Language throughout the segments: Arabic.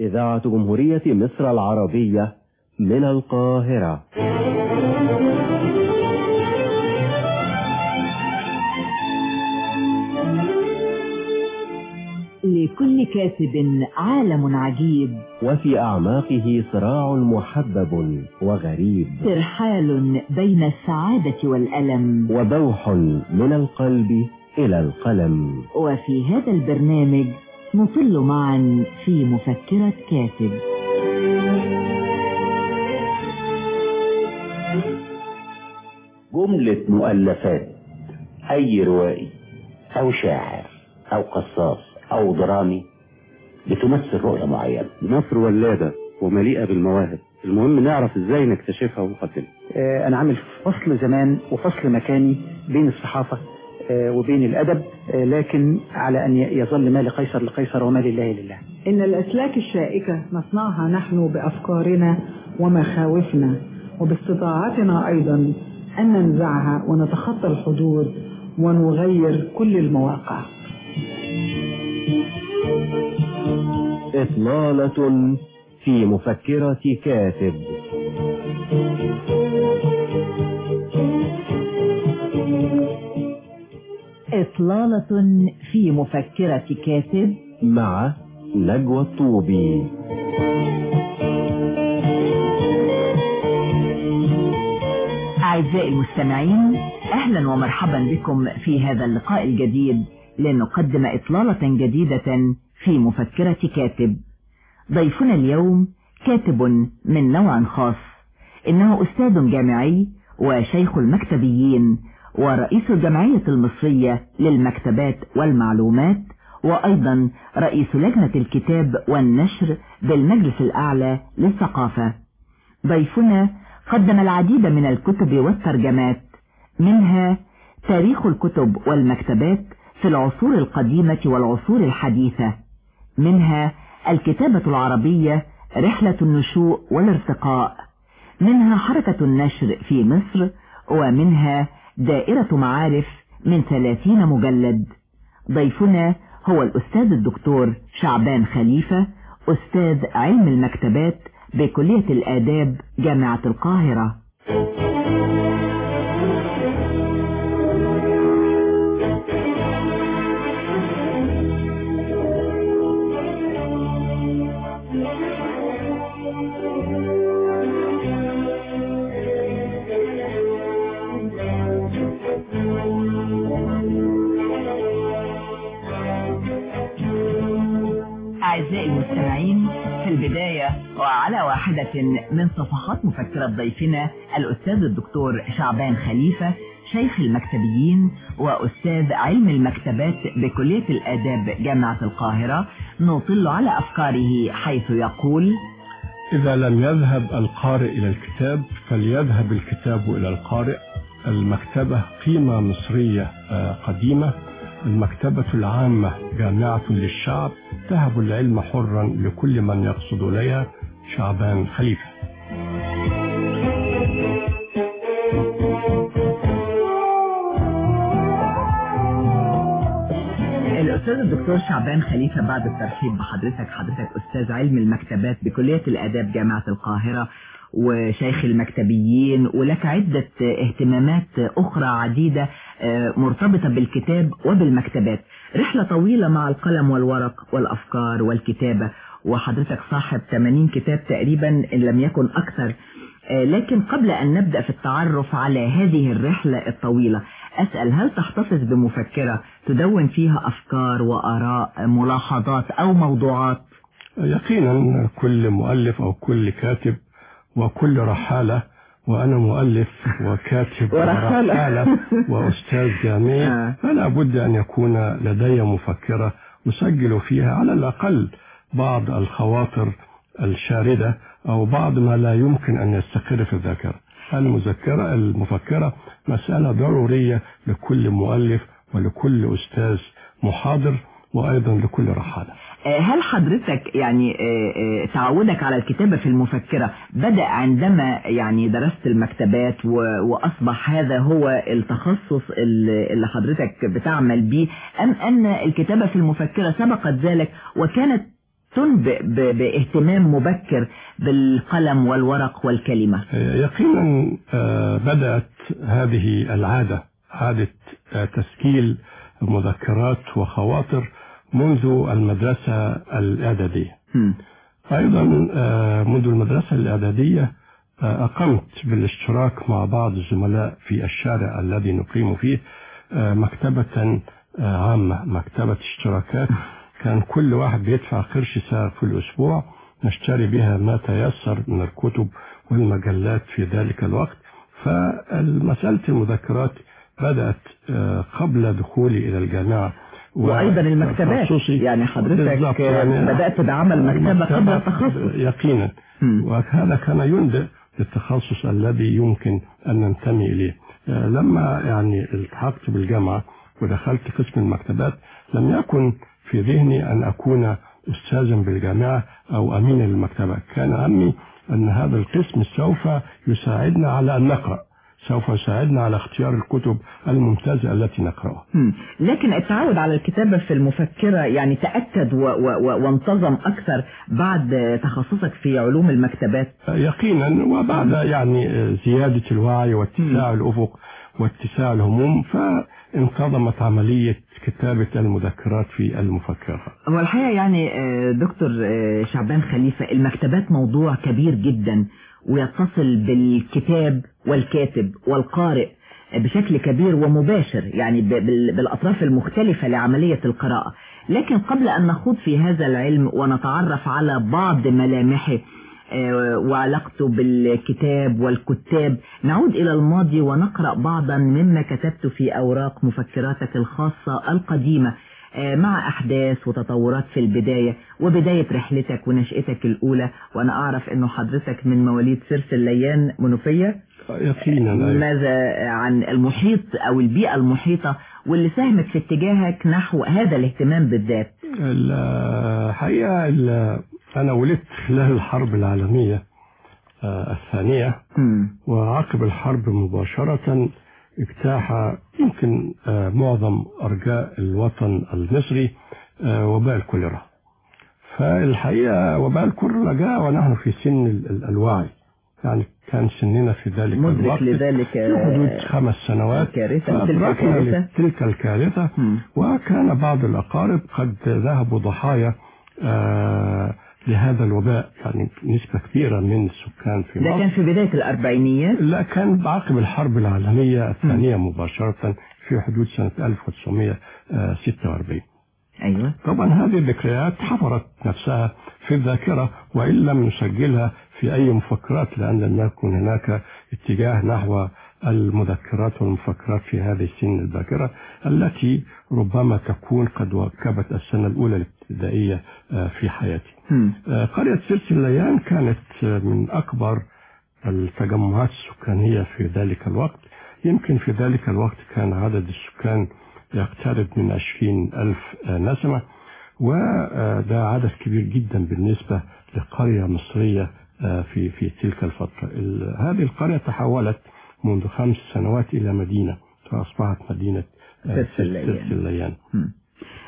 إذاعة جمهورية مصر العربية من القاهرة. لكل كاتب عالم عجيب. وفي أعماقه صراع محبب وغريب. ترحال بين السعادة والألم. وبوح من القلب إلى القلم. وفي هذا البرنامج نطل معا في مفكرة كاتب. جملة مؤلفات أي روائي أو شاعر أو قصاص أو درامي بتمثل رؤية معينة. مصر ولادة ومليئة بالمواهب. المهم نعرف إزاي نكتشفها ونقدمها آه، أنا عامل فصل زمان وفصل مكاني بين الصحافة وبين الأدب آه، لكن على أن يظل ما لقيصر لقيصر وما لله لله. إن الأسلاك الشائكة نصنعها نحن بأفكارنا ومخاوفنا وباستطاعتنا أيضا أن ننزعها ونتخطى الحدود ونغير كل المواقع. إطلالة في مفكرة كاتب. إطلالة في مفكرة كاتب مع نجوى الطوبي. أعزائي المستمعين أهلا ومرحبا بكم في هذا اللقاء الجديد لنقدم إطلالة جديدة في مفكرة كاتب. ضيفنا اليوم كاتب من نوع خاص إنه أستاذ جامعي وشيخ المكتبيين ورئيس الجمعية المصرية للمكتبات والمعلومات وأيضا رئيس لجنة الكتاب والنشر بالمجلس الأعلى للثقافة. ضيفنا قدم العديد من الكتب والترجمات منها تاريخ الكتب والمكتبات في العصور القديمة والعصور الحديثة منها الكتابة العربية رحلة النشوء والارتقاء منها حركة النشر في مصر ومنها دائرة معارف من ثلاثين مجلد. ضيفنا هو الأستاذ الدكتور شعبان خليفة أستاذ علم المكتبات بكلية الآداب جامعة القاهرة. في البداية وعلى واحدة من صفحات مفكرة ضيفنا الأستاذ الدكتور شعبان خليفة شيخ المكتبيين وأستاذ علم المكتبات بكلية الآداب جامعة القاهرة نطل على أفكاره حيث يقول إذا لم يذهب القارئ إلى الكتاب فليذهب الكتاب إلى القارئ. المكتبة قيمة مصرية آه، قديمة. المكتبة العامة جامعة للشعب تهب العلم حرا لكل من يقصد إليها شعبان خليفة. الدكتور شعبان خليفة بعد الترحيب بحضرتك. حضرتك أستاذ علم المكتبات بكلية الآداب جامعة القاهرة وشيخ المكتبيين ولك عدة اهتمامات أخرى عديدة آه، مرتبطة بالكتاب وبالمكتبات. رحلة طويلة مع القلم والورق والأفكار والكتابة وحضرتك صاحب 80 كتاب تقريبا إن لم يكن أكثر. آه، لكن قبل أن نبدأ في التعرف على هذه الرحلة الطويلة أسأل هل تحتفظ بمفكرة تدون فيها أفكار وآراء ملاحظات أو موضوعات يقينا كل مؤلف أو كل كاتب وكل رحالة وأنا مؤلف وكاتب ورحالة. ورحالة وأستاذ جامعي آه. فلا بد أن يكون لدي مفكرة أسجل فيها على الأقل بعض الخواطر الشاردة أو بعض ما لا يمكن أن يستقر في الذاكرة المذكرة المفكرة مسألة ضرورية لكل مؤلف ولكل أستاذ محاضر وأيضا لكل رحالة. آه، هل حضرتك يعني آه، آه، تعودك على الكتابة في المفكرة بدأ عندما يعني درست المكتبات وأصبح هذا هو التخصص اللي حضرتك بتعمل به أم أن الكتابة في المفكرة سبقت ذلك وكانت تنبئ باهتمام مبكر بالقلم والورق والكلمة. يقينا آه، بدأت هذه العادة عادة آه، تسجيل مذكرات وخواطر منذ المدرسة الإعدادية. أيضا آه، منذ المدرسة الإعدادية أقمت بالاشتراك مع بعض الزملاء في الشارع الذي نقيم فيه مكتبة عامة مكتبة اشتراكات. كان كل واحد بيدفع قرش ساعة في الأسبوع نشتري بها ما تيسر من الكتب والمجلات في ذلك الوقت. فمسألة المذكرات بدأت آه، قبل دخولي إلى الجامعة وأيضا المكتبات. يعني حضرتك يعني بدأت بعمل مكتبة قبل التخصص. يقينا. وهذا كان ينبئ بالتخصص الذي يمكن أن ننتمي إليه. آه، لما يعني التحقت بالجامعة ودخلت قسم المكتبات لم يكن في ذهني أن أكون أستاذا بالجامعة أو أمينا للمكتبة. كان همي أن هذا القسم سوف يساعدنا على أن نقرأ سوف يساعدنا على اختيار الكتب الممتازة التي نقرأها. لكن التعود على الكتابة في المفكرة يعني تأكد و و و وانتظم أكثر بعد تخصصك في علوم المكتبات؟ يقينا وبعد يعني زيادة الوعي واتساع الأفق واتساع الهموم فانتظمت عملية كتابة المذكرات في المفكرة. هو الحقيقة يعني آه، دكتور آه، شعبان خليفة المكتبات موضوع كبير جدا ويتصل بالكتاب والكاتب والقارئ بشكل كبير ومباشر يعني بالأطراف المختلفة لعملية القراءة. لكن قبل أن نخوض في هذا العلم ونتعرف على بعض ملامحه وعلاقته بالكتاب والكتاب. نعود إلى الماضي ونقرأ بعضا مما كتبت في أوراق مفكراتك الخاصة القديمة آه، مع أحداث وتطورات في البداية وبداية رحلتك ونشأتك الأولى. وأنا أعرف أنه حضرتك من مواليد سرس الليان منوفية. يقينا أيوة. ماذا عن المحيط أو البيئة المحيطة واللي ساهمت في اتجاهك نحو هذا الاهتمام بالذات؟ الحقيقة ال- أنا ولدت خلال الحرب العالمية آه، الثانية. وعقب الحرب مباشرة اجتاح يمكن آه، معظم أرجاء الوطن المصري آه، وباء الكوليرا. فالحقيقة وباء الكوليرا جاء ونحن في سن ال- ال- الوعي. يعني كان سننا في ذلك الوقت لذلك في حدود خمس سنوات. فأدركنا الكارثة. تلك الكارثة. وكان بعض الأقارب قد ذهبوا ضحايا آه لهذا الوباء يعني نسبة كبيرة من السكان في ده مصر. كان في بداية الأربعينيات؟ لا كان بعقب الحرب العالمية الثانية مباشرة في حدود سنة 1946 أيوة. طبعا هذه الذكريات حفرت نفسها في الذاكرة وإن لم نسجلها في أي مفكرات لأن لم يكن هناك اتجاه نحو المذكرات والمفكرات في هذه السن الباكرة التي ربما تكون قد واكبت السنة الأولى الابتدائية آه، في حياتي. آه، قرية سلس الليان كانت من أكبر التجمعات السكانية في ذلك الوقت. يمكن في ذلك الوقت كان عدد السكان يقترب من عشرين ألف آه، نسمة. وده عدد كبير جدا بالنسبة لقرية مصرية في في تلك الفترة. ال- هذه القرية تحولت منذ خمس سنوات إلى مدينة فأصبحت مدينة آه، سلس الليان.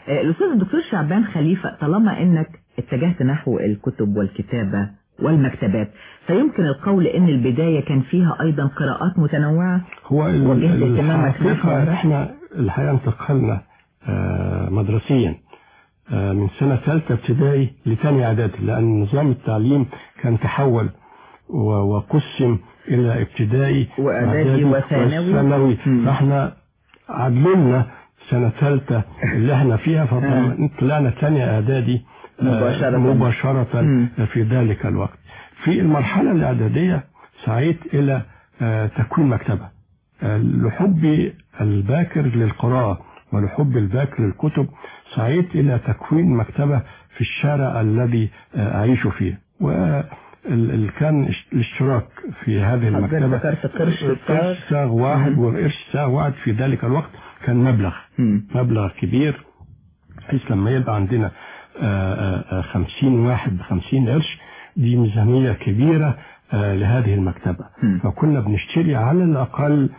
آه، الأستاذ الدكتور شعبان خليفة طالما أنك اتجهت نحو الكتب والكتابة والمكتبات فيمكن القول أن البداية كان فيها أيضا قراءات متنوعة؟ هو الحقيقة إحنا الحقيقة انتقلنا آه، مدرسيا من سنة ثالثة ابتدائي لثاني إعدادي لأن نظام التعليم كان تحول وقسم إلى ابتدائي وإعدادي وثانوي. فإحنا عدلنا سنة ثالثة اللي إحنا فيها فطلعنا ثانية إعدادي آه، مباشرة. مباشرة. في ذلك الوقت في المرحلة الإعدادية سعيت إلى آه، تكوين مكتبة آه، لحبي الباكر للقراءة ولحبي الباكر للكتب سعيت إلى تكوين مكتبة في الشارع الذي آه، أعيش فيه وكان الاشتراك في هذه المكتبة قرش ساغ واحد وقرش ساغ واحد في ذلك الوقت كان مبلغ. مم. مبلغ كبير. بحيث لما يبقى عندنا آه، آه، آه، خمسين واحد بخمسين قرش دي ميزانية كبيرة لهذه المكتبة. فكنا بنشتري على الأقل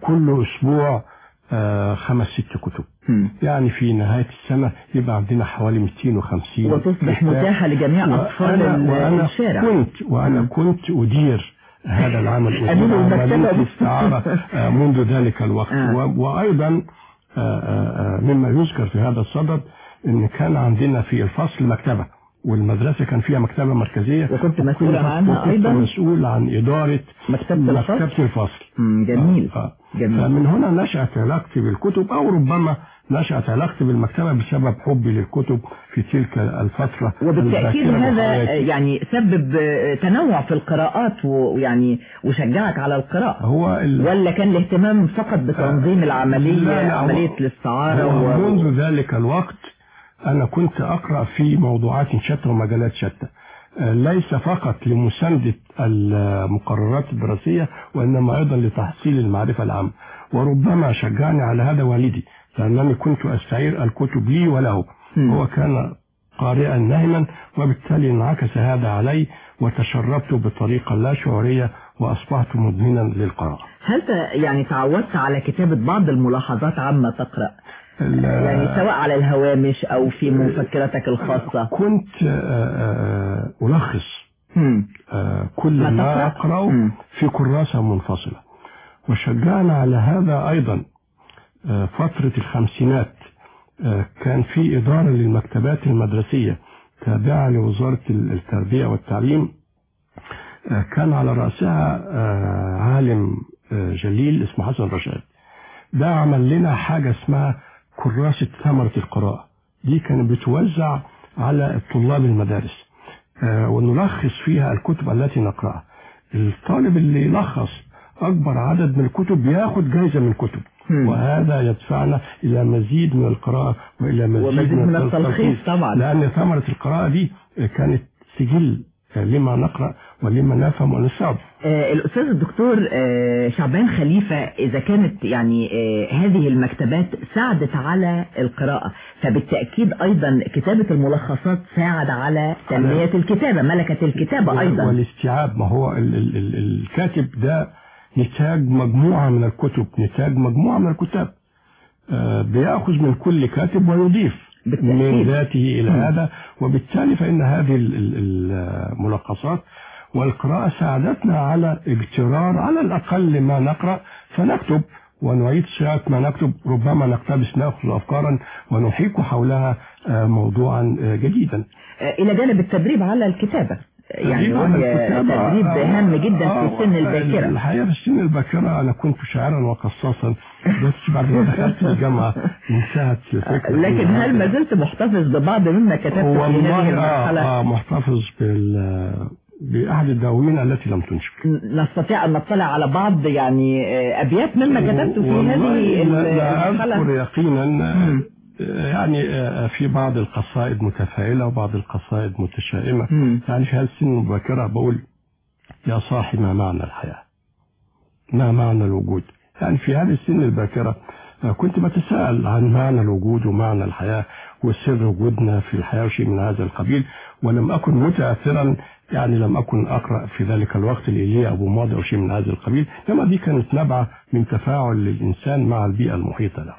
كل أسبوع آه، خمس ست كتب مم. يعني في نهاية السنة يبقى عندنا حوالي 250 وتصبح. متاحة لجميع أطفال وأنا, ال- وأنا الشارع كنت وأنا كنت أدير هذا العمل أدير. عملية الاستعارة آه، منذ ذلك الوقت آه. وأيضا آه، مما يذكر في هذا الصدد أن كان عندنا في الفصل مكتبة والمدرسة كان فيها مكتبة مركزية وكنت مسؤولا وكنت- عنها أيضا؟ مسؤول عن إدارة مكتبة الفصل؟ مكتبة الفصل. جميل. آه. جميل. فمن هنا نشأت علاقتي بالكتب أو ربما نشأت علاقتي بالمكتبة بسبب حبي للكتب في تلك الفترة وبالتأكيد هذا. يعني سبب تنوع في القراءات ويعني وشجعك على القراءة. هو ال... ولا كان الاهتمام فقط بتنظيم العملية لا، لا، هو- عملية الاستعارة و... منذ ذلك الوقت أنا كنت أقرأ في موضوعات شتى ومجالات شتى. آه، ليس فقط لمساندة المقررات الدراسية وإنما أيضا لتحصيل المعرفة العامة. وربما شجعني على هذا والدي لأنني كنت أستعير الكتب لي وله. مم. هو كان قارئا ناهما وبالتالي انعكس هذا علي وتشربت بطريقة لا شعورية وأصبحت مدمنا للقراءة. هل يعني تعودت على كتابة بعض الملاحظات عما تقرأ؟ يعني سواء على الهوامش أو في مفكرتك الخاصة كنت آه، آه، ألخص. آه، كل ما؟ أقرأه. في كراسة منفصلة وشجعنا على هذا أيضا آه، فترة الخمسينات آه، كان في إدارة للمكتبات المدرسية تابعة لوزارة ال- التربية والتعليم آه، كان على رأسها آه، عالم آه، جليل اسمه حسن رشاد ده عمل لنا حاجة اسمها كراسة ثمرة القراءة. دي كانت بتوزع على طلاب المدارس. آه، ونلخص فيها الكتب التي نقرأها. الطالب اللي يلخص أكبر عدد من الكتب ياخد جايزة من الكتب. وهذا يدفعنا إلى مزيد من القراءة وإلى مزيد, ومزيد من التلخيص. طبعا. لأن ثمرة القراءة دي كانت سجل لما نقرأ ولما نفهم ونستوعب آه، الأستاذ الدكتور آه، شعبان خليفة إذا كانت يعني آه، هذه المكتبات ساعدت على القراءة فبالتأكيد أيضا كتابة الملخصات ساعد على تنمية الكتابة ملكة الكتابة أيضا والاستيعاب ما هو ال ال ال الكاتب ده نتاج مجموعة من الكتب نتاج مجموعة من الكتاب بيأخذ من كل كاتب ويضيف بالتأكيد. من ذاته إلى. هذا وبالتالي فإن هذه ال- ال- الملخصات والقراءة ساعدتنا على اجترار على الأقل ما نقرأ فنكتب ونعيد صياغة ما نكتب ربما نقتبس نأخذ أفكارا ونحيك حولها آه، موضوعا آه، جديدا. آه، إلى جانب التدريب على الكتابة. يعني تدريب الكتابة، تدريب هام جدا آه، في سن الباكرة. الحقيقة في السن الباكرة أنا كنت شاعرا وقصاصا بس بعد ما دخلت الجامعة انتهت الفكرة لكن هل ما زلت محتفظ ببعض مما كتبت في هذه والله آه المرحلة؟ آه محتفظ بال بأحد الدواوين التي لم تنشر نستطيع أن نطلع على بعض يعني آه، أبيات مما كتبت في هذه لا, أذكر يقينا. آه، يعني آه، في بعض القصائد متفائلة وبعض القصائد متشائمة. يعني في هذه السن المبكرة بقول يا صاحي ما معنى الحياة؟ ما معنى الوجود؟ يعني في هذه السن الباكرة كنت بتساءل عن معنى الوجود ومعنى الحياة وسر وجودنا في الحياة وشيء من هذا القبيل ولم أكن متأثرا يعني لم أكن أقرأ في ذلك الوقت لإيليا أبو ماضي أو شيء من هذا القبيل لما دي كانت نبعة من تفاعل الإنسان مع البيئة المحيطة له.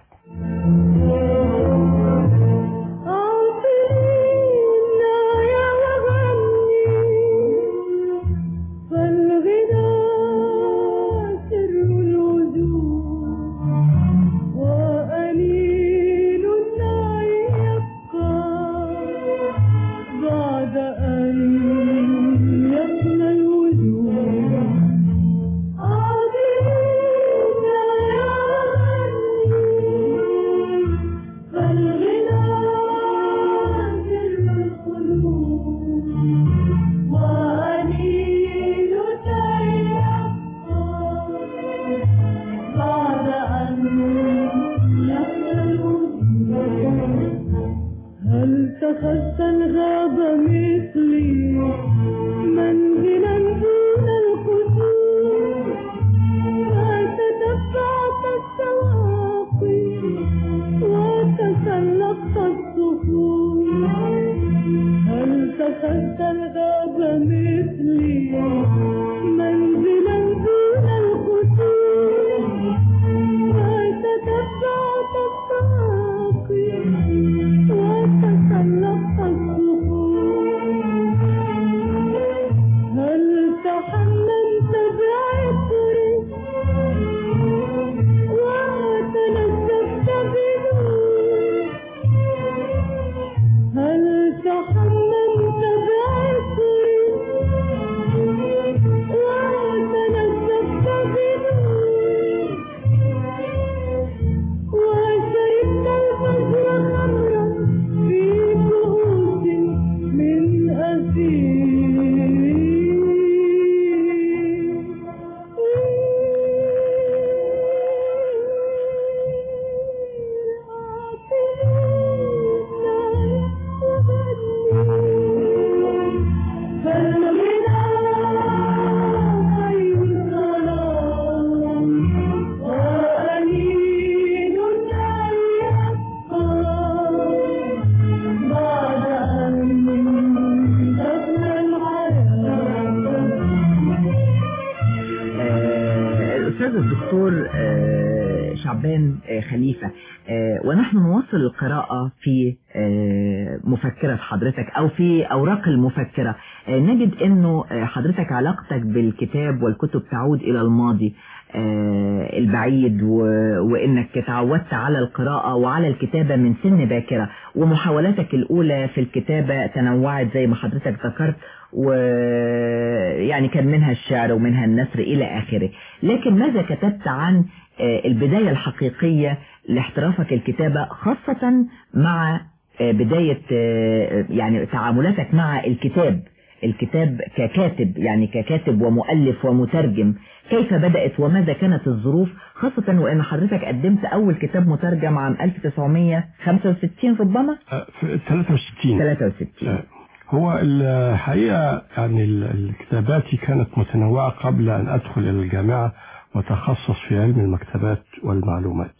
أو في أوراق المفكرة آه، نجد أنه آه، حضرتك علاقتك بالكتاب والكتب تعود إلى الماضي آه، البعيد و- وإنك تعودت على القراءة وعلى الكتابة من سن باكرة ومحاولاتك الأولى في الكتابة تنوعت زي ما حضرتك ذكرت ويعني كان منها الشعر ومنها النثر إلى آخره. لكن ماذا كتبت عن البداية الحقيقية لاحترافك الكتابة خاصة مع بداية آه، يعني تعاملاتك مع الكتاب الكتاب ككاتب يعني ككاتب ومؤلف ومترجم كيف بدأت وماذا كانت الظروف؟ خاصة وأن حضرتك قدمت أول كتاب مترجم عام 1965 ربما؟ آه، في 63 63 آه، هو الحقيقة يعني كتاباتي كانت متنوعة قبل أن أدخل إلى الجامعة وتخصص في علم المكتبات والمعلومات.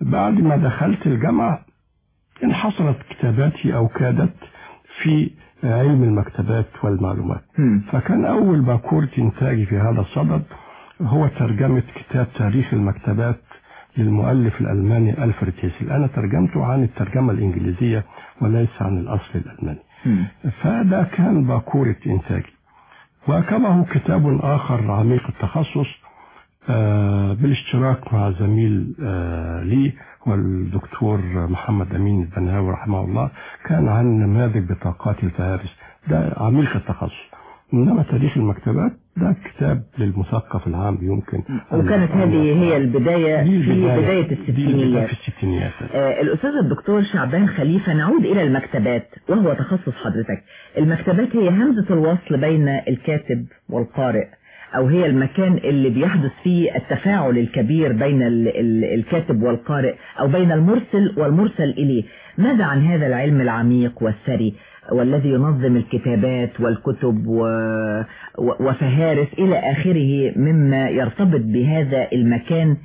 بعد ما دخلت الجامعة انحصرت كتاباتي أو كادت في علم المكتبات والمعلومات. فكان أول باكورة إنتاجي في هذا الصدد هو ترجمة كتاب تاريخ المكتبات للمؤلف الألماني ألفريد هيسل أنا ترجمته عن الترجمة الإنجليزية وليس عن الأصل الألماني. فده كان باكورة إنتاجي وكبه كتاب آخر عميق التخصص بالاشتراك مع زميل آه، لي هو الدكتور محمد أمين البنهاوي رحمه الله كان عن نماذج بطاقات الفهارس ده عميق التخصص. إنما تاريخ المكتبات ده كتاب للمثقف العام يمكن وكانت هذه هي البداية في بداية دي البداية الستينيات. في الستينيات. آه، الأستاذ الدكتور شعبان خليفة نعود إلى المكتبات وهو تخصص حضرتك. المكتبات هي همزة الوصل بين الكاتب والقارئ. أو هي المكان اللي بيحدث فيه التفاعل الكبير بين ال- ال- الكاتب والقارئ أو بين المرسل والمرسل إليه. ماذا عن هذا العلم العميق والثري والذي ينظم الكتابات والكتب وفهارس إلى آخره مما يرتبط بهذا المكان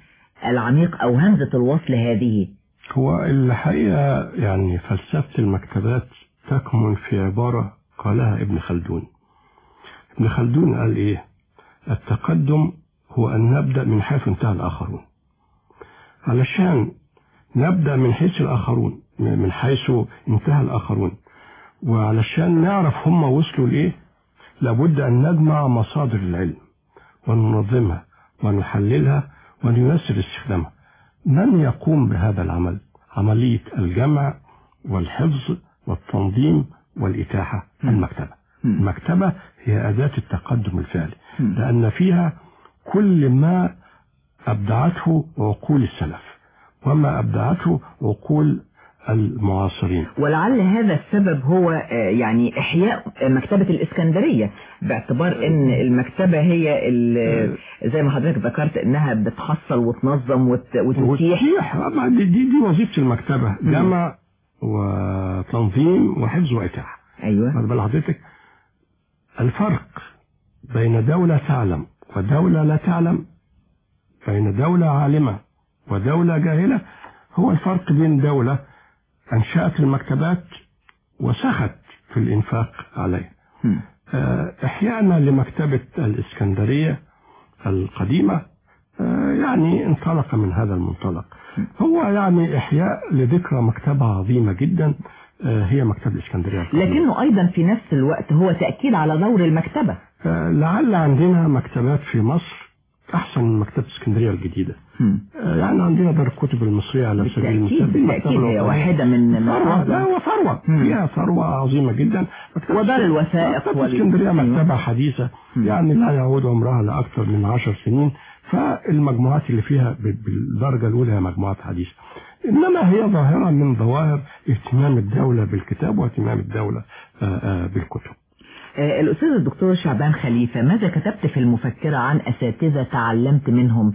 العميق أو همزة الوصل هذه؟ هو الحقيقة يعني فلسفة المكتبات تكمن في عبارة قالها ابن خلدون. ابن خلدون قال إيه؟ التقدم هو أن نبدأ من حيث انتهى الآخرون. علشان نبدأ من حيث الآخرون من حيث انتهى الآخرون. وعلشان نعرف هم وصلوا لإيه؟ لابد أن نجمع مصادر العلم وننظمها ونحللها ونيسر استخدامها. من يقوم بهذا العمل؟ عملية الجمع والحفظ والتنظيم والإتاحة المكتبة. المكتبة هي أداة التقدم الفعلي. لأن فيها كل ما أبدعته عقول السلف وما أبدعته عقول المعاصرين. ولعل هذا السبب هو آه، يعني إحياء مكتبة الإسكندرية باعتبار أن المكتبة هي ال- زي ما حضرتك ذكرت أنها بتحصل وتنظم وت- وتتيح. دي, دي, وظيفة المكتبة جمع وتنظيم وحفظ وإتاحة. أيوة. خد بال حضرتك الفرق بين دولة تعلم ودولة لا تعلم بين دولة عالمة ودولة جاهلة هو الفرق بين دولة أنشأت المكتبات وسخت في الإنفاق عليها. آه، إحيانا لمكتبة الإسكندرية القديمة آه، يعني انطلق من هذا المنطلق. هو يعني إحياء لذكرى مكتبة عظيمة جدا هي مكتبة الإسكندرية. لكنه أيضا في نفس الوقت هو تأكيد على دور المكتبة آه، لعل عندنا مكتبات في مصر أحسن من مكتبة إسكندرية الجديدة. آه، يعني عندنا دار الكتب المصرية على سبيل المثال بالتأكيد هي واحدة من ثروة لا. فيها ثروة عظيمة جدا ودار الوثائق مكتبة إسكندرية أيوة. مكتبة حديثة. يعني لا يعود عمرها لأكثر من عشر سنين فالمجموعات اللي فيها بالدرجة الأولى هي مجموعات حديثة إنما هي ظاهرة من ظواهر اهتمام الدولة بالكتاب واهتمام الدولة آه، آه، بالكتب. آه، الأستاذ الدكتور شعبان خليفة ماذا كتبت في المفكرة عن أساتذة تعلمت منهم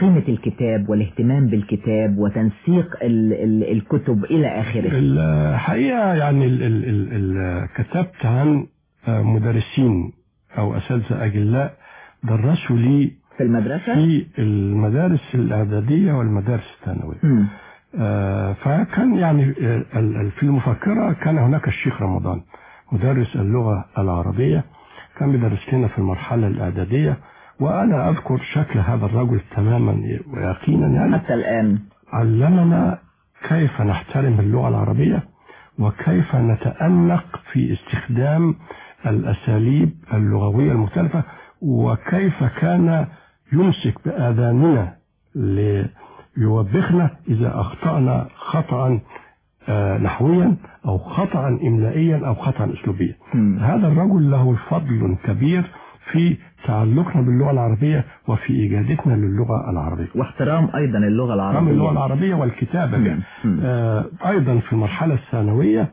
قيمة الكتاب والاهتمام بالكتاب وتنسيق ال ال الكتب إلى آخره؟ الحقيقة يعني ال ال ال ال كتبت عن مدرسين أو أساتذة أجلاء درسوا لي في المدرسة؟ في المدارس الإعدادية والمدارس الثانوية. آه، فكان يعني في المفكرة كان هناك الشيخ رمضان مدرس اللغة العربية. كان بيدرس لنا في المرحلة الإعدادية وأنا أذكر شكل هذا الرجل تماما ويقينا يعني. حتى الآن. علمنا كيف نحترم اللغة العربية وكيف نتأنق في استخدام الأساليب اللغوية المختلفة وكيف كان يمسك بآذاننا ليوبخنا إذا أخطأنا خطأ آه، نحويا أو خطأ إملائيا أو خطأ أسلوبيا. هذا الرجل له فضل كبير في تعلقنا باللغة العربية وفي إيجادتنا للغة العربية واحترام أيضا اللغة العربية اللغة العربية والكتابة مم. مم. آه أيضا في المرحلة الثانوية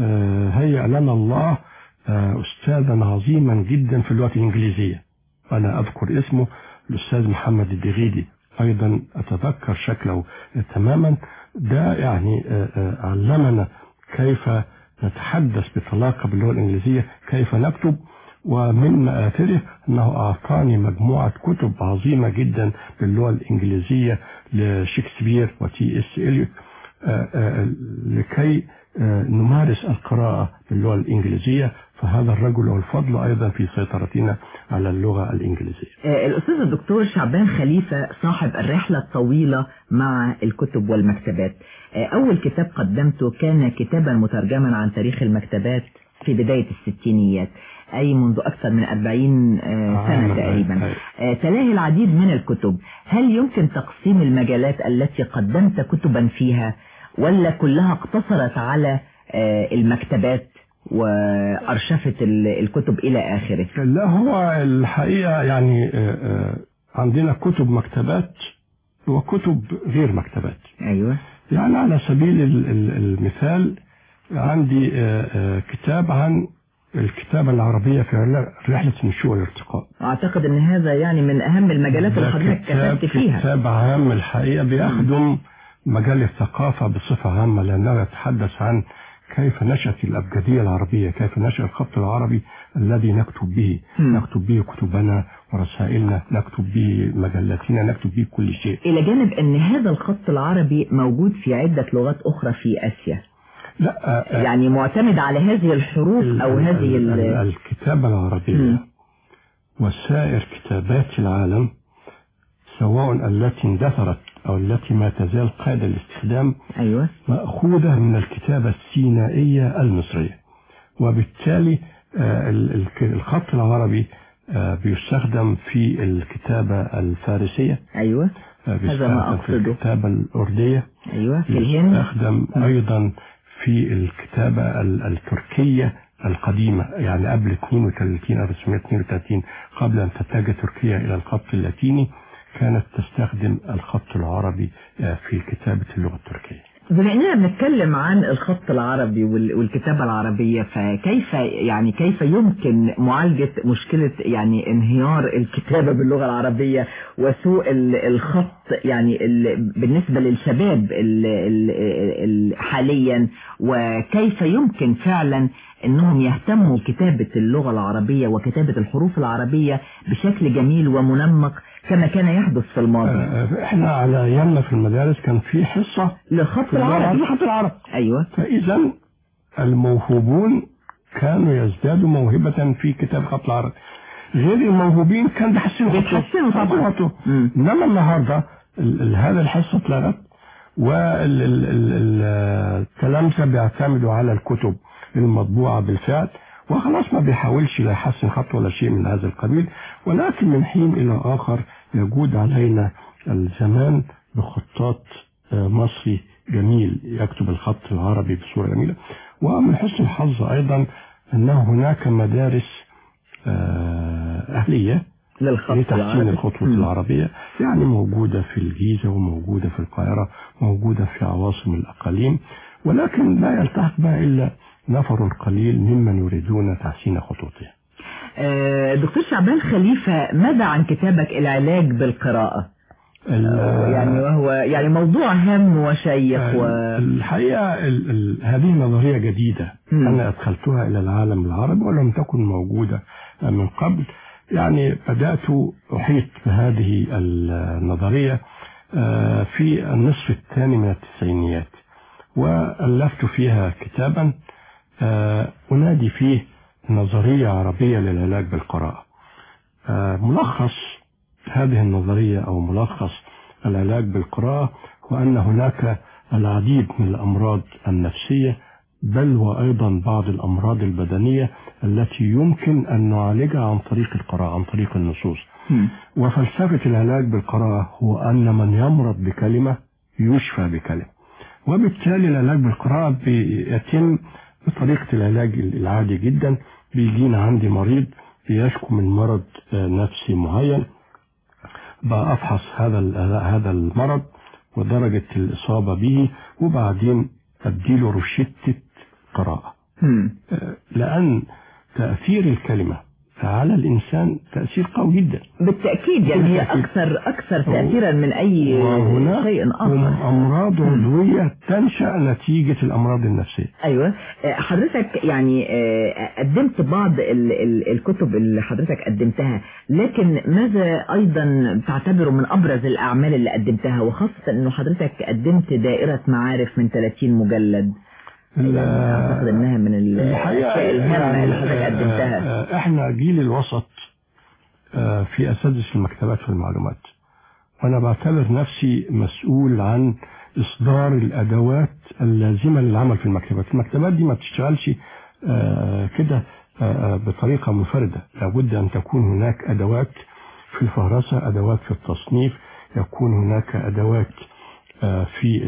آه هيأ لنا الله آه أستاذا عظيما جدا في اللغة الإنجليزية أنا أذكر اسمه الأستاذ محمد الدغيدي أيضا أتذكر شكله تماما. ده يعني آه آه علمنا كيف نتحدث بطلاقة باللغة الإنجليزية كيف نكتب. ومن مآثره أنه أعطاني مجموعة كتب عظيمة جدا باللغة الإنجليزية لشكسبير وتي إس إليوت. آه، لكي نمارس القراءة باللغة الإنجليزية فهذا الرجل له الفضل أيضا في سيطرتنا على اللغة الإنجليزية. آه، الأستاذ الدكتور شعبان خليفة صاحب الرحلة الطويلة مع الكتب والمكتبات. آه، أول كتاب قدمته كان كتابا مترجما عن تاريخ المكتبات في بداية الستينيات أي منذ أكثر من 40 آه، سنة تقريبا. آه، تلاهي العديد من الكتب. هل يمكن تقسيم المجالات التي قدمت كتبا فيها؟ ولا كلها اقتصرت على آه، المكتبات وأرشفة ال- الكتب إلى آخره؟ لا هو الحقيقة يعني آه، آه، عندنا كتب مكتبات وكتب غير مكتبات. أيوة. يعني على سبيل ال- ال- المثال عندي كتاب عن الكتابة العربية في رحلة- النشوء والارتقاء. أعتقد أن هذا يعني من أهم المجالات اللي حضرتك كتبت فيها. كتاب عام الحقيقة بيخدم مجال الثقافة بصفة عامة لأنه يتحدث عن كيف نشأت الأبجدية العربية كيف نشأ الخط العربي الذي نكتب به مم. نكتب به كتبنا ورسائلنا نكتب به مجلاتنا نكتب به كل شيء إلى جانب أن هذا الخط العربي موجود في عدة لغات أخرى في آسيا لا آه، آه، يعني معتمد على هذه الحروف ال- أو هذه ال- ال- ال- الكتابة العربية مم. وسائر كتابات العالم سواء التي اندثرت أو التي ما تزال قيد الاستخدام أيوة. مأخوذة من الكتابة السينائية المصرية. وبالتالي آه، ال- ال- الخط العربي آه، بيستخدم في الكتابة الفارسية. أيوة. آه، هذا ما بيستخدم في أقصده. الكتابة الأردية. أيوة في الهند. يستخدم أيضا في الكتابة ال- التركية القديمة. يعني قبل 32 1932 قبل أن تتجه تركيا إلى الخط اللاتيني. كانت تستخدم الخط العربي آه، في كتابة اللغة التركية. بما إننا بنتكلم عن الخط العربي وال- والكتابة العربية فكيف يعني كيف يمكن معالجة مشكلة يعني انهيار الكتابة باللغة العربية وسوء ال- الخط يعني ال- بالنسبة للشباب ال- ال- ال- حاليا؟ وكيف يمكن فعلا إنهم يهتموا كتابة اللغة العربية وكتابة الحروف العربية بشكل جميل ومنمق كما كان يحدث في الماضي. آه، إحنا على أيامنا في المدارس كان في حصة اللغة العربي. الخط العربي. أيوه. فإذا الموهوبون كانوا يزدادوا موهبة في كتاب الخط العربي. غير الموهوبين كان بيحسنوا. بيتحسنوا طبعا. إنما النهارده ال- ال- هذا الحصة اتلغت والتلامذه بيعتمدوا على الكتب المطبوعة بالفعل. وخلاص ما بيحاولش لا يحسن خط ولا شيء من هذا القبيل. ولكن من حين إلى آخر يجود علينا الزمان بخطاط آه، مصري جميل يكتب الخط العربي بصوره جميلة. ومن حسن الحظ أيضا ان هناك مدارس آه، أهلية للخط لتحسين العربي. الخطوة. العربية يعني موجودة في الجيزة وموجودة في القاهرة موجودة في عواصم الأقاليم. ولكن لا يلتحق بها إلا نفر قليل ممن يريدون تحسين خطوطها آه، دكتور شعبان خليفة ماذا عن كتابك العلاج بالقراءة؟ ال- يعني وهو يعني موضوع هام وشيق و... الحقيقة ال ال هذه نظرية جديدة مم. أنا أدخلتها إلى العالم العربي ولم تكن موجودة من قبل. يعني بدأت أحيط بهذه النظرية آه، في النصف الثاني من التسعينيات وألفت فيها كتابا. أنادي فيه نظرية عربية للعلاج بالقراءة. آه، ملخص هذه النظرية أو ملخص العلاج بالقراءة هو أن هناك العديد من الأمراض النفسية بل وأيضا بعض الأمراض البدنية التي يمكن أن نعالجها عن طريق القراءة عن طريق النصوص. وفلسفة العلاج بالقراءة هو أن من يمرض بكلمة يشفى بكلمة. وبالتالي العلاج بالقراءة بيتم بطريقة العلاج العادي جدا بيجينا عندي مريض بيشكو من مرض آه، نفسي معين بقى أفحص هذا هذا المرض ودرجة الإصابة به وبعدين أديله روشتة قراءة. آه، لأن تأثير الكلمة على الإنسان تأثير قوي جدا. بالتأكيد يعني هي. أكثر أكثر تأثيرا من أي شيء آخر. أمراض عضوية تنشأ نتيجة الأمراض النفسية. أيوه. آه، حضرتك يعني آه، قدمت بعض ال- ال- الكتب اللي حضرتك قدمتها لكن ماذا أيضا تعتبره من أبرز الأعمال اللي قدمتها؟ وخاصة إنه حضرتك قدمت دائرة معارف من 30 مجلد. أعتقد إنها من ال- الاشياء الهامه اللي حضرتك قدمتها. آه، إحنا جيل الوسط آه، في اساتذه المكتبات والمعلومات. وأنا بعتبر نفسي مسؤول عن إصدار الأدوات اللازمة للعمل في المكتبات المكتبات دي ما بتشتغلش آه، كده آه، آه، بطريقة منفردة. لابد أن تكون هناك أدوات في الفهرسة أدوات في التصنيف يكون هناك أدوات آه، في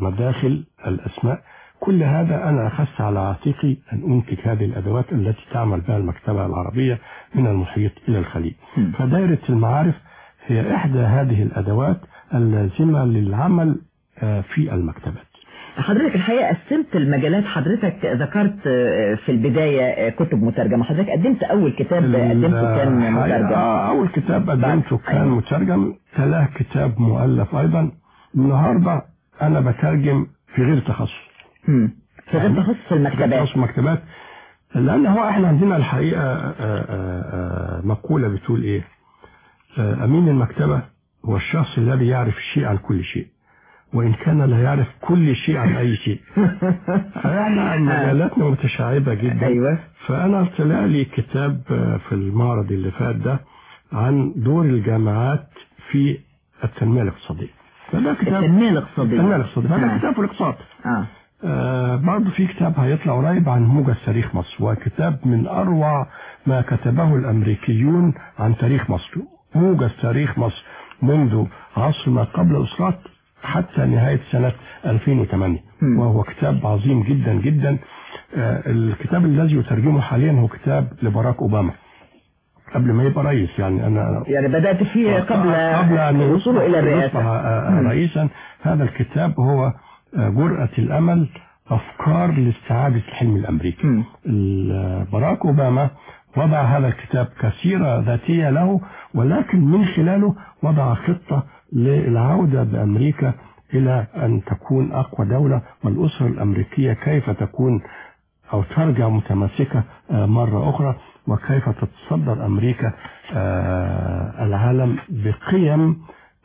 المداخل الأسماء. كل هذا أنا أخذت على عاتقي أن أنتج هذه الأدوات التي تعمل بها المكتبة العربية من المحيط إلى الخليج. فدائرة المعارف هي إحدى هذه الأدوات اللازمة للعمل آه، في المكتبات حضرتك الحقيقة قسمت المجالات حضرتك ذكرت آه، في البداية آه، كتب مترجمه حضرتك قدمت أول كتاب قدمته كان الحقيقة مترجم. أول كتاب قدمته كان أيوة. مترجم. تلاه كتاب مؤلف أيضا. النهاردة أنا بترجم في غير تخصص. في غير تخصص المكتبات. تخصص مكتبات لأن هو إحنا عندنا الحقيقة آه، آه، آه، مقولة بتقول إيه؟ آه، أمين المكتبة هو الشخص الذي يعرف الشيء عن كل شيء. وإن كان لا يعرف كل شيء عن أي شيء. فاحنا مجالاتنا متشعبة جدا. أيوه. فأنا طلع لي كتاب آه، في المعرض اللي فات ده عن دور الجامعات في التنمية الاقتصادية. فده كتاب التنمية الاقتصادية. التنمية الاقتصادية. آه. فده كتاب في الاقتصاد. آه. آه برضه في كتاب هيطلع قريب عن موجز تاريخ مصر وكتاب من أروع ما كتبه الأمريكيون عن تاريخ مصر. موجز تاريخ مصر منذ عصر ما قبل الإسقاط حتى نهاية سنة 2008 مم. وهو كتاب عظيم جدا جدا آه الكتاب الذي يترجمه حاليا هو كتاب لبراك أوباما قبل ما يبقى رئيس يعني أنا يعني بدأت فيه قبل قبل أن وصوله إلى الرئاسة آه، مم. رئيسا هذا الكتاب هو آه، جرأة الأمل أفكار لاستعادة الحلم الأمريكي مم. ال- باراك أوباما وضع هذا الكتاب كسيرة ذاتية له ولكن من خلاله وضع خطة للعودة بأمريكا إلى أن تكون أقوى دولة والأسرة الأمريكية كيف تكون أو ترجع متماسكة آه، مرة أخرى وكيف تتصدر أمريكا آه، العالم بقيم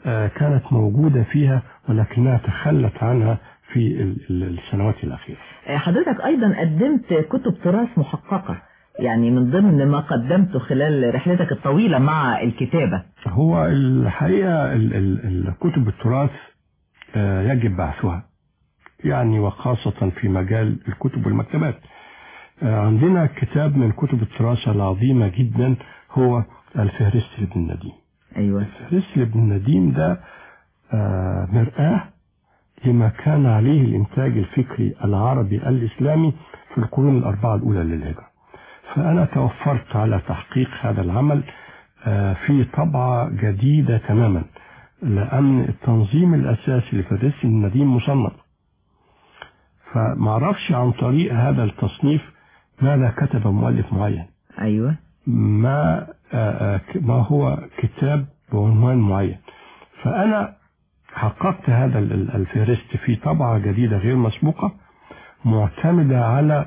آه، كانت موجودة فيها ولكنها تخلت عنها في ال- ال- السنوات الأخيرة. حضرتك أيضا قدمت كتب تراث محققة. يعني من ضمن ما قدمته خلال رحلتك الطويلة مع الكتابة. هو الحقيقة ال- ال- الكتب التراث آه، يجب بعثها يعني وخاصة في مجال الكتب والمكتبات. آه، عندنا كتاب من كتب التراث العظيمة جدا هو الفهرست لابن النديم. أيوه. الفهرست لابن النديم ده آه، مرآة لما كان عليه الإنتاج الفكري العربي الإسلامي في القرون الأربعة الأولى للهجرة. فأنا توفرت على تحقيق هذا العمل آه، في طبعة جديدة تماما لأن التنظيم الأساسي لفهرست النديم مصنف. فمعرفش عن طريق هذا التصنيف ماذا كتب مؤلف معين. أيوه. ما آه، آه، ما هو كتاب بعنوان معين. فأنا حققت هذا ال- ال- الفهرست في طبعة جديدة غير مسبوقة معتمدة على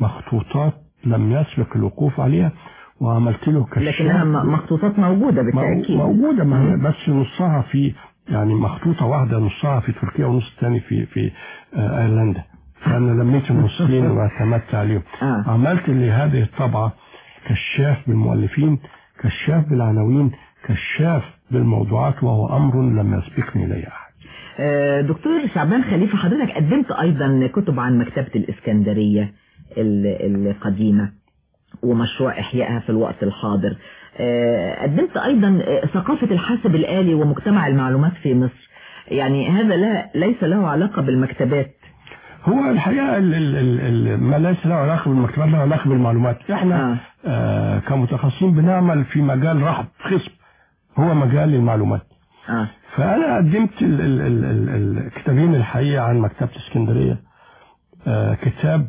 مخطوطات لم يسبق الوقوف عليها وعملت له كشف لكنها مخطوطات موجودة بالتأكيد. موجودة ما- بس نصها في يعني مخطوطة واحدة نصها في تركيا ونص الثاني في في آه، أيرلندا. فأنا لميت النصين واعتمدت عليهم. آه. عملت لهذه الطبعة كشاف بالمؤلفين كشاف بالعناوين كشاف بالموضوعات وهو أمر لم يسبقني إليه أحد. آه، دكتور شعبان خليفة حضرتك قدمت أيضا كتب عن مكتبة الإسكندرية. ال- القديمة ومشروع إحيائها في الوقت الحاضر. آه، قدمت أيضا آه، ثقافة الحاسب الآلي ومجتمع المعلومات في مصر. يعني هذا لا ليس له علاقة بالمكتبات. هو الحقيقة ال ال ال ال ما ليس له علاقة بالمكتبات له علاقة بالمعلومات. إحنا آه. آه كمتخصصين بنعمل في مجال رحب قسم هو مجال المعلومات آه. فأنا قدمت ال ال ال ال الكتابين الحقيقة عن مكتبة اسكندرية آه كتاب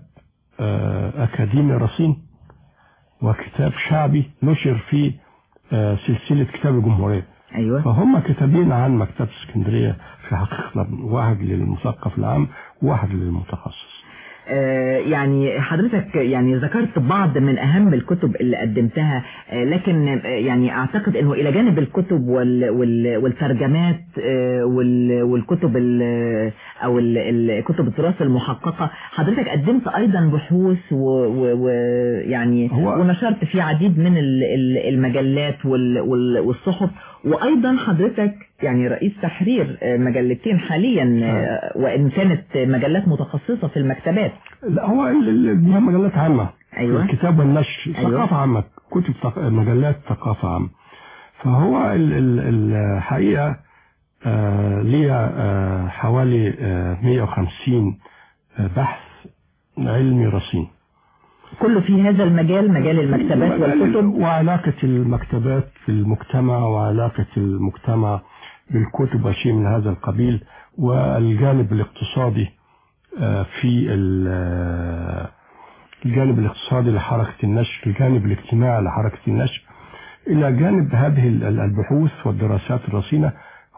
أكاديمي رصين وكتاب شعبي نشر في آه سلسلة كتاب الجمهورية. أيوة. فهم كتابين عن مكتبة اسكندرية في حقيقة واحد للمثقف العام وواحد للمتخصص. آه، يعني حضرتك يعني ذكرت بعض من أهم الكتب اللي قدمتها آه، لكن آه، يعني أعتقد أنه إلى جانب الكتب وال وال والترجمات آه، وال والكتب ال- أو ال- ال- كتب التراث المحققة حضرتك قدمت أيضا بحوث ويعني ونشرت في عديد من ال- ال- المجلات وال- وال- والصحف. وأيضا حضرتك يعني رئيس تحرير مجلتين حاليا آه، وإن كانت مجلات متخصصة في المكتبات. لا هو دي مجلات عامة. أيوة. الكتاب والنشر أيوة. ثقافة عامة كتب مجلات ثقافة عامة. فهو ال- ال- الحقيقة آه ليا آه حوالي آه 150 آه بحث علمي رصين. كله في هذا المجال مجال المكتبات والكتب. وعلاقة المكتبات في المجتمع وعلاقة المجتمع بالكتب وشيء من هذا القبيل والجانب الاقتصادي آه، في آه، الجانب الاقتصادي لحركة النشر الجانب الاجتماعي لحركة النشر. إلى جانب هذه ال- ال- البحوث والدراسات الرصينة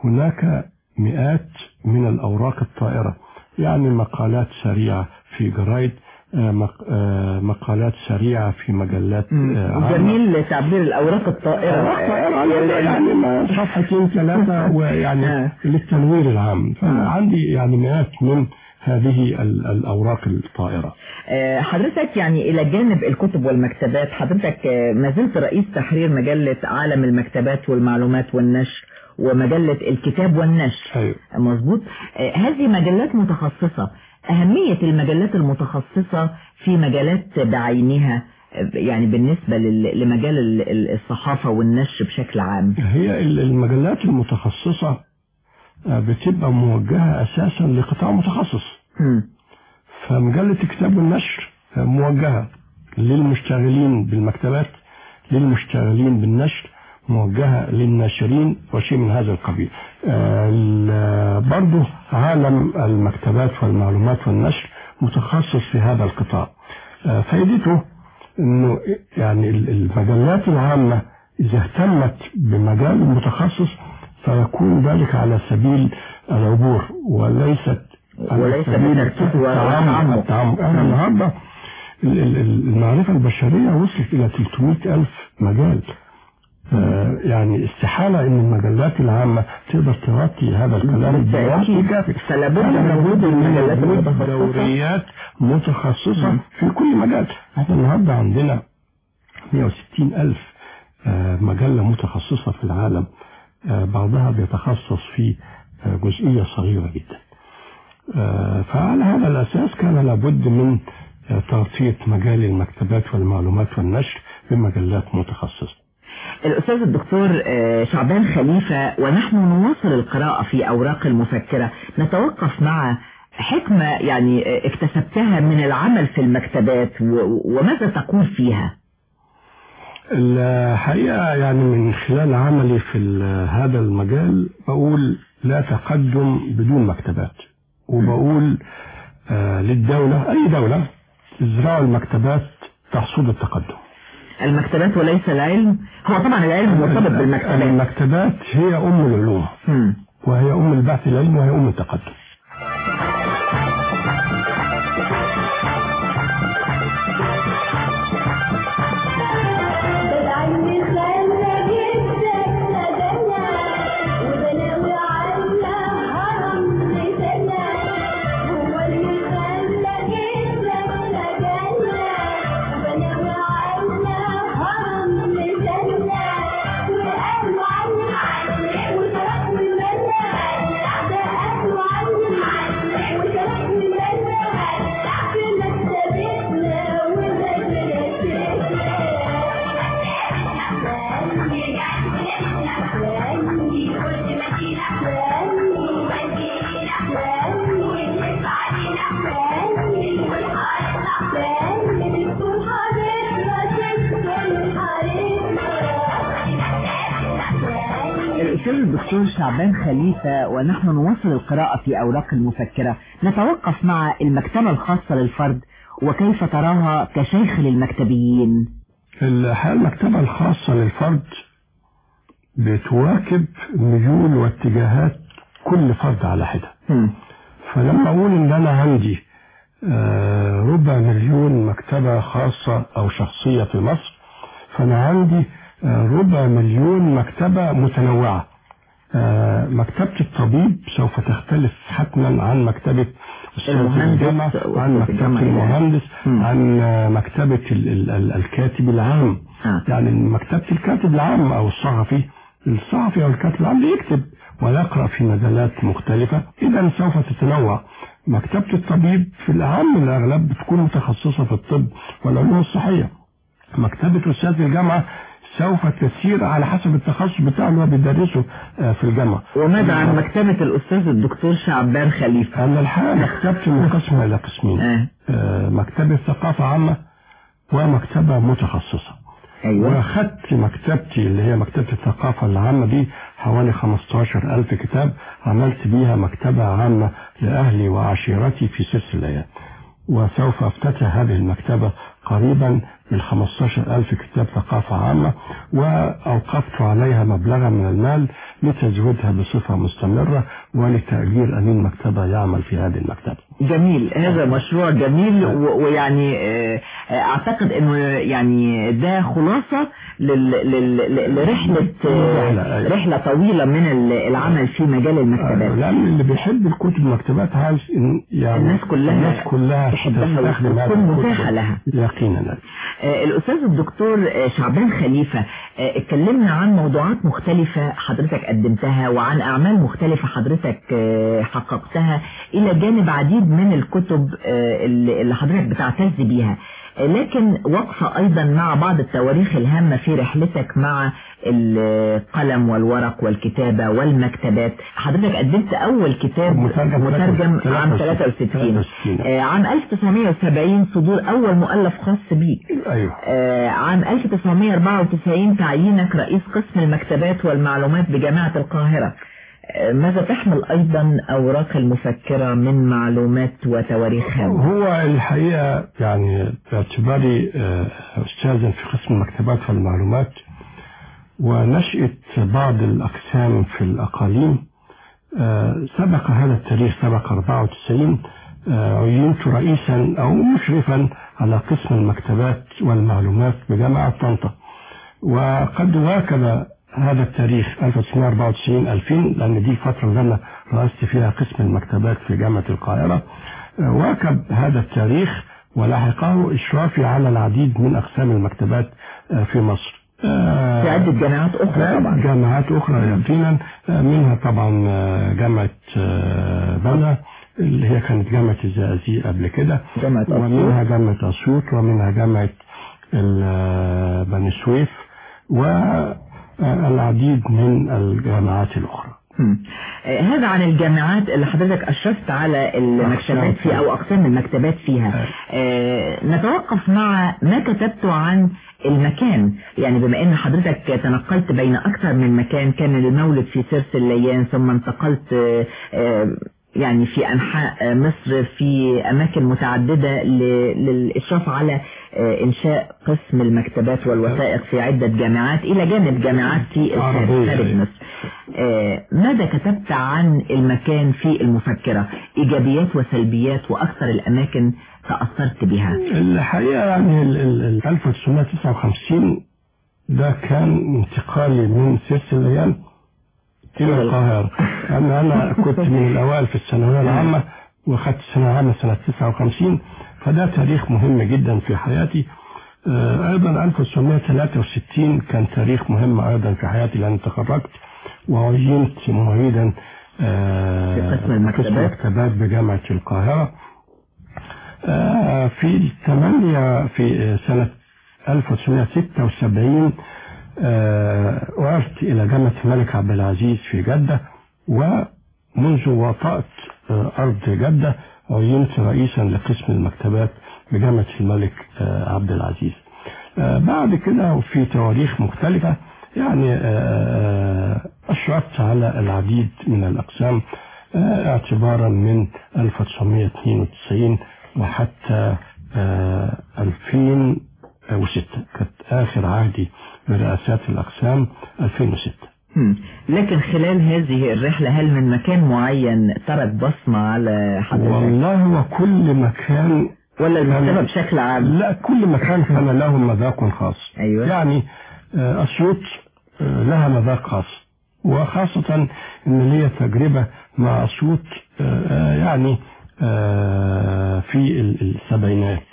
هناك مئات من الأوراق الطائرة يعني مقالات سريعة في جرايد آه، مق- آه، مقالات سريعة في مجلات آه،. جميل تعبير الأوراق الطائرة. أوراق طائرة يعني صفحتين ثلاثة ويعني آه. للتنوير العام. فأنا عندي يعني مئات من هذه ال- الأوراق الطائرة. آه، حضرتك يعني إلى جانب الكتب والمكتبات حضرتك آه، ما زلت رئيس تحرير مجلة عالم المكتبات والمعلومات والنشر ومجلة الكتاب والنشر. أيوة. مظبوط. آه، هذه مجلات متخصصة. أهمية المجلات المتخصصة في مجالات بعينها يعني بالنسبة لمجال ال- ال- الصحافة والنشر بشكل عام هي ال- المجلات المتخصصة آه، بتبقى موجهة أساسا لقطاع متخصص مم. فمجلة الكتاب والنشر آه، موجهة للمشتغلين بالمكتبات للمشتغلين بالنشر موجهة للناشرين وشيء من هذا القبيل. آه، برضو عالم المكتبات والمعلومات والنشر متخصص في هذا القطاع. آه، فائدته إنه يعني ال- المجلات العامة إذا اهتمت بمجال متخصص فيكون ذلك على سبيل العبور وليست وليس التعمق والتعمق. التعمق إحنا النهارده ال- ال- ال- المعرفة البشرية وصلت إلى 300 ألف مجال. يعني استحالة إن المجلات العامة تقدر تغطي هذا الكلام. كافي فلابد من وجود المجلات. دوريات متخصصة في كل مجال. إحنا النهاردة عندنا 160 ألف آه، مجلة متخصصة في العالم آه، بعضها بيتخصص في آه، جزئية صغيرة جدا. آه، فعلى هذا الأساس كان لابد من آه، تغطية مجال المكتبات والمعلومات والنشر بمجلات متخصصة. الأستاذ الدكتور آه، شعبان خليفة ونحن نواصل القراءة في أوراق المفكرة. نتوقف مع حكمة يعني آه، اكتسبتها من العمل في المكتبات وماذا تقول فيها؟ الحقيقة يعني من خلال عملي في هذا المجال بقول لا تقدم بدون مكتبات. وبقول آه للدولة أي دولة ازرعوا المكتبات تحصد التقدم. المكتبات وليس العلم. هو طبعا العلم مرتبط بالمكتبات. المكتبات هي أم العلوم. وهي أم البحث العلمي وهي أم التقدم. الدكتور شعبان خليفة ونحن نواصل القراءة في أوراق المفكرة. نتوقف مع المكتبة الخاصة للفرد وكيف تراها كشيخ للمكتبيين؟ الحقيقة المكتبة الخاصة للفرد بتواكب ميول واتجاهات كل فرد على حدة. فلما أقول إن أنا عندي آه، ربع مليون مكتبة خاصة أو شخصية في مصر فأنا عندي آه، ربع مليون مكتبة متنوعة. مكتبة الطبيب سوف تختلف حتما عن مكتبة أستاذ الجامعة عن مكتبة. المهندس. عن آه، مكتبة ال- ال- ال- الكاتب العام آه. يعني مكتبة الكاتب العام أو الصحفي الصحفي أو الكاتب العام بيكتب ويقرأ في مجالات مختلفة إذا سوف تتنوع مكتبة الطبيب في الأعم الأغلب بتكون متخصصة في الطب والعلوم الصحية مكتبة أستاذ الجامعة سوف تسير على حسب التخصص بتاعه اللي هو بيدرسه آه، في الجامعة. وماذا عن مكتبة الأستاذ الدكتور شعبان خليفة؟ أنا الحقيقة مكتبتي منقسمة إلى قسمين. آه. آه، مكتبة ثقافة عامة ومكتبة متخصصة. أيوة. واخدت مكتبتي اللي هي مكتبة الثقافة العامة دي حوالي 15 ألف كتاب عملت بيها مكتبة عامة لأهلي وعشيرتي في سلسلة. وسوف أفتتح هذه المكتبة قريبا من 15 ألف كتاب ثقافة عامة وأوقفت عليها مبلغا من المال لتزويدها بصفة مستمرة ولتأجير أمين مكتبة يعمل في هذه المكتبة. جميل هذا مشروع جميل و- ويعني آه، آه، أعتقد إنه يعني ده خلاصة لل- لل- لرحلة آه، رحلة، طويلة من ال- العمل في مجال المكتبات. لأن اللي بيحب الكتب المكتبات عايز إن يعني الناس كلها الناس كلها تستخدم الكتب. متاحة لها. يقينا. آه، الأستاذ الدكتور آه، شعبان خليفة آه، اتكلمنا عن موضوعات مختلفة حضرتك قدمتها وعن أعمال مختلفة حضرتك آه، حققتها إلى جانب عديد من الكتب آه، اللي حضرتك بتعتز بيها. لكن وقفة أيضا مع بعض التواريخ الهامة في رحلتك مع القلم والورق والكتابة والمكتبات. حضرتك قدمت أول كتاب مترجم مترجم عام 63. 63 آه، عام 1970 صدور أول مؤلف خاص بيك. أيوه. آه، عام 1994 تعيينك رئيس قسم المكتبات والمعلومات بجامعة القاهرة. ماذا تحمل أيضا أوراق المفكرة من معلومات وتواريخ هامة هو الحقيقة يعني باعتباري آه، أستاذا في قسم المكتبات والمعلومات ونشأة بعض الأقسام في الأقاليم. آه، سبق هذا التاريخ سبق 94 آه، عينت رئيسا أو مشرفا على قسم المكتبات والمعلومات بجامعة طنطا. وقد واكب هذا التاريخ 1994 2000 لأن دي الفترة اللي أنا رأست فيها قسم المكتبات في جامعة القاهرة. آه، واكب هذا التاريخ ولحقه إشرافي على العديد من أقسام المكتبات آه، في مصر. آه، في عدة جامعات أخرى طبعا. جامعات أخرى يقينا آه، منها طبعا آه، جامعة آه، بنا اللي هي كانت جامعة الزقازيق قبل كده. جامعة أسيوط. ومنها جامعة أسيوط ومنها جامعة آه، بني سويف. والعديد من الجامعات الأخرى. آه، هذا عن الجامعات اللي حضرتك أشرفت على المكتبات فيها أو أقسام المكتبات فيها. آه، نتوقف مع ما كتبته عن المكان. يعني بما إن حضرتك تنقلت بين أكثر من مكان كان المولد في سرس الليان ثم انتقلت آه، يعني في أنحاء مصر في أماكن متعددة للإشراف على آه، إنشاء قسم المكتبات والوثائق في عدة جامعات إلى جانب جامعات في خارج. مصر. آه، ماذا كتبت عن المكان في المفكرة؟ إيجابيات وسلبيات وأكثر الأماكن تأثرت بها. الحقيقة يعني ال- ال- ال 1959 ده كان انتقالي من سيرس الليال إلى القاهرة. أنا أنا كنت من الأوائل في الثانوية العامة وأخذت الثانوية العامة سنة 59 فده تاريخ مهم جدا في حياتي آه، أيضا 1963 كان تاريخ مهم أيضا في حياتي لأن تخرجت وعينت معيدا آه، في قسم المكتبات. بجامعة القاهرة آه، في ثمانية في سنة 1976 آه، وعرت إلى جامعة الملك عبد العزيز في جدة ومنذ وطأت أرض جدة عينت رئيسا لقسم المكتبات بجامعة الملك آه، عبد العزيز آه، بعد كده وفي تواريخ مختلفة يعني آه، أشرفت على العديد من الأقسام اعتبارا من 1992 وحتى آه، 2006 كانت آخر عهدي برئاسات الأقسام 2006 مم. لكن خلال هذه الرحلة هل من مكان معين ترك بصمة على حضرتك والله هو كل مكان ولا المكتبة بشكل عام؟ لا كل مكان كان له مذاق خاص. أيوة. يعني آه، أسيوط آه، لها مذاق خاص. وخاصة إن لي تجربة مع أسيوط آه، يعني في ال- السبعينات.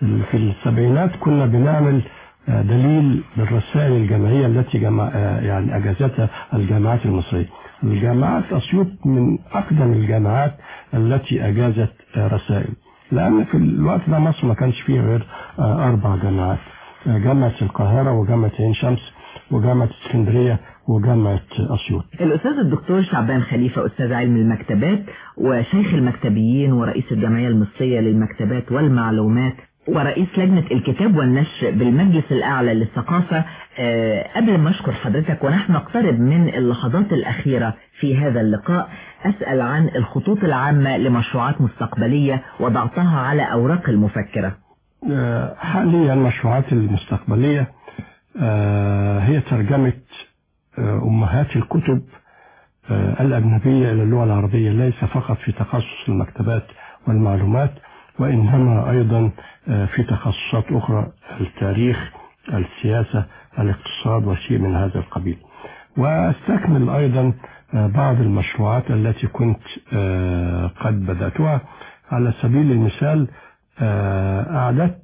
في السبعينات كنا بنعمل دليل للرسائل الجامعية التي جمع آه، يعني أجازتها الجامعات المصرية. الجامعات أسيوط من أقدم الجامعات التي أجازت آه، رسائل. لأن في الوقت ده مصر ما كانش فيه غير آه، أربع جامعات. آه، جامعة القاهرة وجامعة عين شمس وجامعة اسكندرية وجامعة أسيوط. الأستاذ الدكتور شعبان خليفة أستاذ علم المكتبات وشيخ المكتبيين ورئيس الجمعية المصرية للمكتبات والمعلومات. ورئيس لجنة الكتاب والنشر بالمجلس الأعلى للثقافة آه، قبل ما أشكر حضرتك ونحن نقترب من اللحظات الأخيرة في هذا اللقاء أسأل عن الخطوط العامة لمشروعات مستقبلية وضعتها على أوراق المفكرة. آه، حاليا المشروعات المستقبلية آه، هي ترجمة أمهات الكتب الأجنبية إلى اللغة العربية ليس فقط في تخصص المكتبات والمعلومات وإنما أيضا آه، في تخصصات أخرى التاريخ السياسة الاقتصاد وشيء من هذا القبيل. وأستكمل أيضا آه، بعض المشروعات التي كنت آه، قد بدأتها. على سبيل المثال أعددت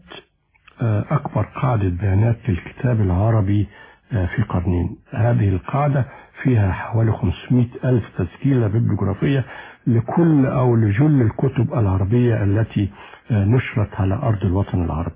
أكبر قاعدة بيانات للكتاب العربي آه، في قرنين. هذه القاعدة فيها حوالي 500 ألف تسجيلة ببليغرافية لكل أو لجل الكتب العربية التي آه، نشرت على أرض الوطن العربي.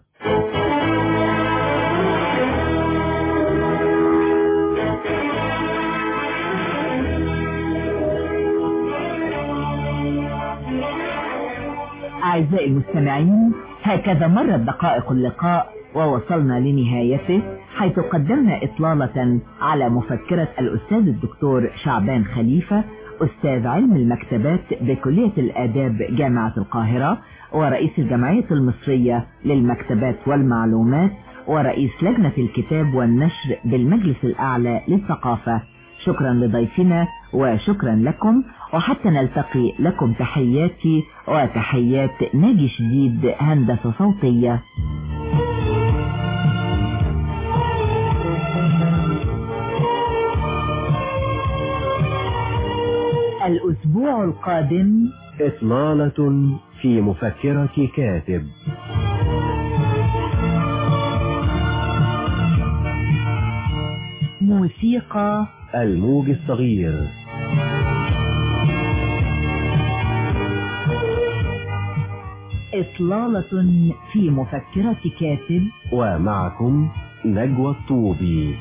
أعزائي المستمعين هكذا مرت دقائق اللقاء ووصلنا لنهايته حيث قدمنا إطلالة على مفكرة الأستاذ الدكتور شعبان خليفة أستاذ علم المكتبات بكلية الآداب جامعة القاهرة ورئيس الجمعية المصرية للمكتبات والمعلومات ورئيس لجنة الكتاب والنشر بالمجلس الأعلى للثقافة. شكرا لضيفنا وشكرا لكم وحتى نلتقي لكم تحياتي وتحيات ناجي شديد هندسة صوتية. الأسبوع القادم. إطلالة في مفكرة كاتب. موسيقى. الموج الصغير. إطلالة في مفكرة كاتب. ومعكم نجوى الطوبي.